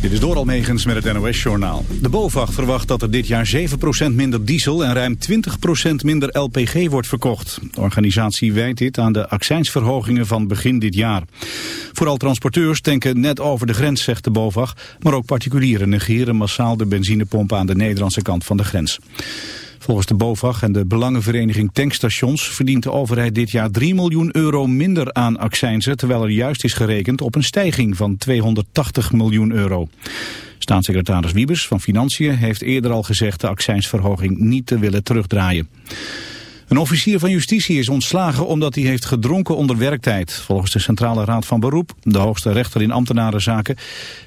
Dit is Doral Megens met het NOS-journaal. De BOVAG verwacht dat er dit jaar 7% minder diesel en ruim 20% minder LPG wordt verkocht. De organisatie wijt dit aan de accijnsverhogingen van begin dit jaar. Vooral transporteurs tanken net over de grens, zegt de BOVAG. Maar ook particulieren negeren massaal de benzinepompen aan de Nederlandse kant van de grens. Volgens de BOVAG en de Belangenvereniging Tankstations verdient de overheid dit jaar 3 miljoen euro minder aan accijnzen, terwijl er juist is gerekend op een stijging van 280 miljoen euro. Staatssecretaris Wiebes van Financiën heeft eerder al gezegd de accijnsverhoging niet te willen terugdraaien. Een officier van justitie is ontslagen omdat hij heeft gedronken onder werktijd. Volgens de Centrale Raad van Beroep, de hoogste rechter in ambtenarenzaken,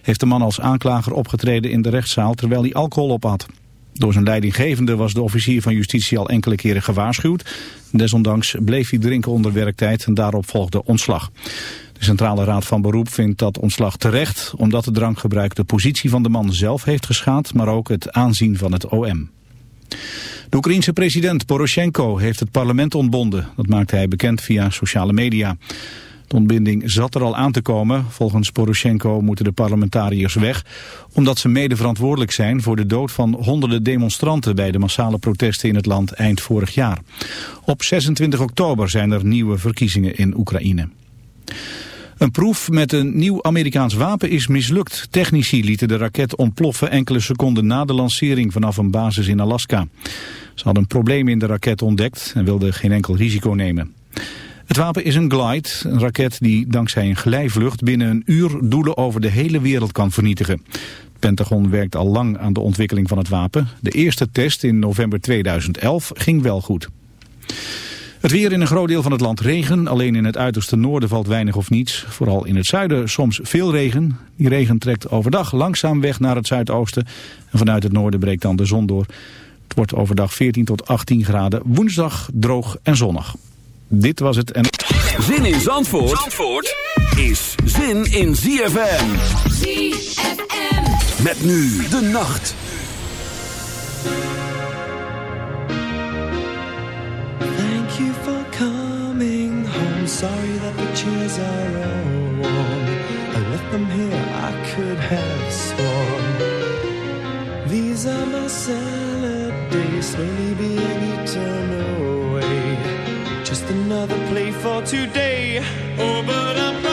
heeft de man als aanklager opgetreden in de rechtszaal terwijl hij alcohol op had. Door zijn leidinggevende was de officier van justitie al enkele keren gewaarschuwd. Desondanks bleef hij drinken onder werktijd en daarop volgde ontslag. De Centrale Raad van Beroep vindt dat ontslag terecht... omdat de drankgebruik de positie van de man zelf heeft geschaad... maar ook het aanzien van het OM. De Oekraïense president Poroshenko heeft het parlement ontbonden. Dat maakte hij bekend via sociale media. De ontbinding zat er al aan te komen. Volgens Poroshenko moeten de parlementariërs weg... omdat ze mede verantwoordelijk zijn voor de dood van honderden demonstranten... bij de massale protesten in het land eind vorig jaar. Op 26 oktober zijn er nieuwe verkiezingen in Oekraïne. Een proef met een nieuw Amerikaans wapen is mislukt. Technici lieten de raket ontploffen enkele seconden na de lancering vanaf een basis in Alaska. Ze hadden een probleem in de raket ontdekt en wilden geen enkel risico nemen. Het wapen is een Glide, een raket die dankzij een glijvlucht binnen een uur doelen over de hele wereld kan vernietigen. Het Pentagon werkt al lang aan de ontwikkeling van het wapen. De eerste test in november 2011 ging wel goed. Het weer in een groot deel van het land regen. Alleen in het uiterste noorden valt weinig of niets. Vooral in het zuiden soms veel regen. Die regen trekt overdag langzaam weg naar het zuidoosten. En vanuit het noorden breekt dan de zon door. Het wordt overdag 14 tot 18 graden. Woensdag droog en zonnig. Dit was het en... Zin in Zandvoort, Zandvoort is zin in ZFM. ZFM. Met nu de nacht. Thank you for coming home. Sorry that the chairs are all warm. I left them here, I could have sworn. These are my salad days, slowly being eaten for today. Oh, but I'm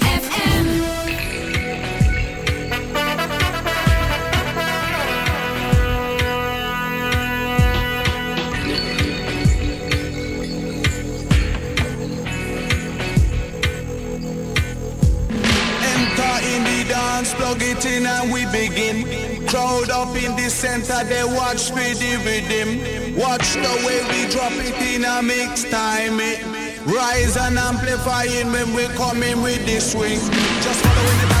center, they watch me with him. Watch the way we drop it in a mix time. It rise and amplifying when we come in with this swing. Just the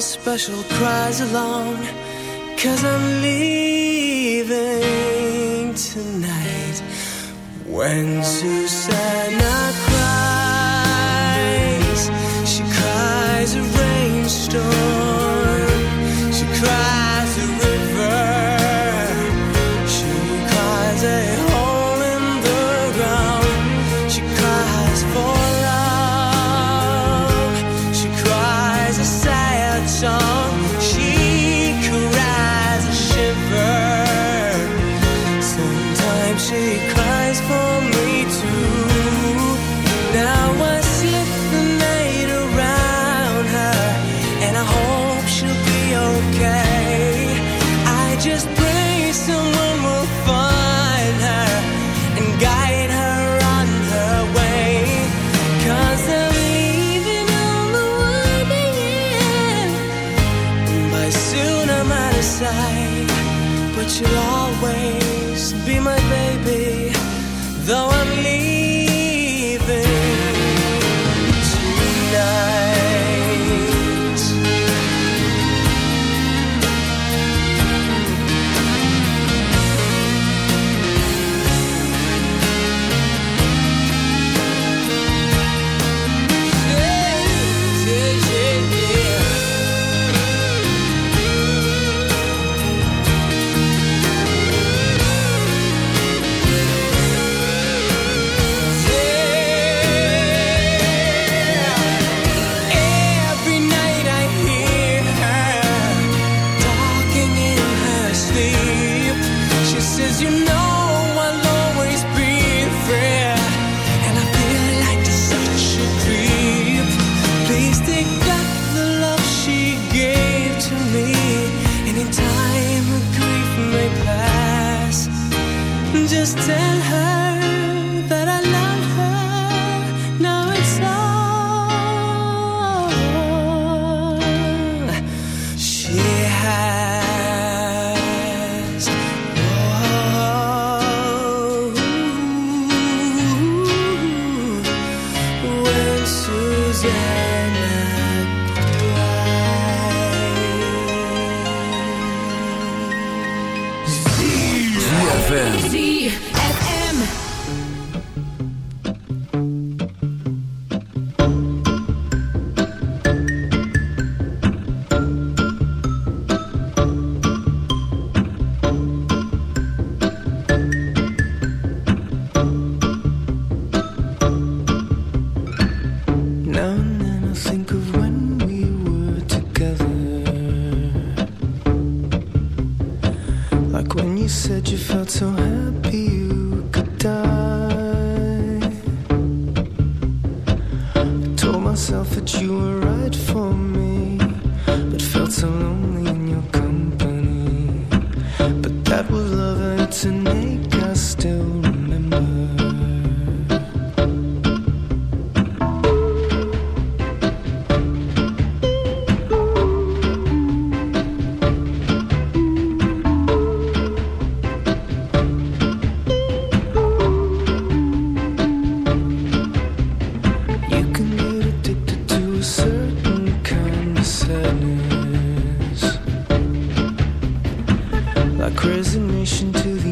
special prize alone. Cause I'm leaving tonight. When Susanna cries, she cries a rainstorm. Resignation to the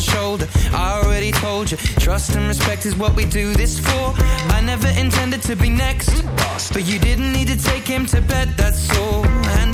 My shoulder. I already told you, trust and respect is what we do this for. I never intended to be next, but you didn't need to take him to bed, that's all.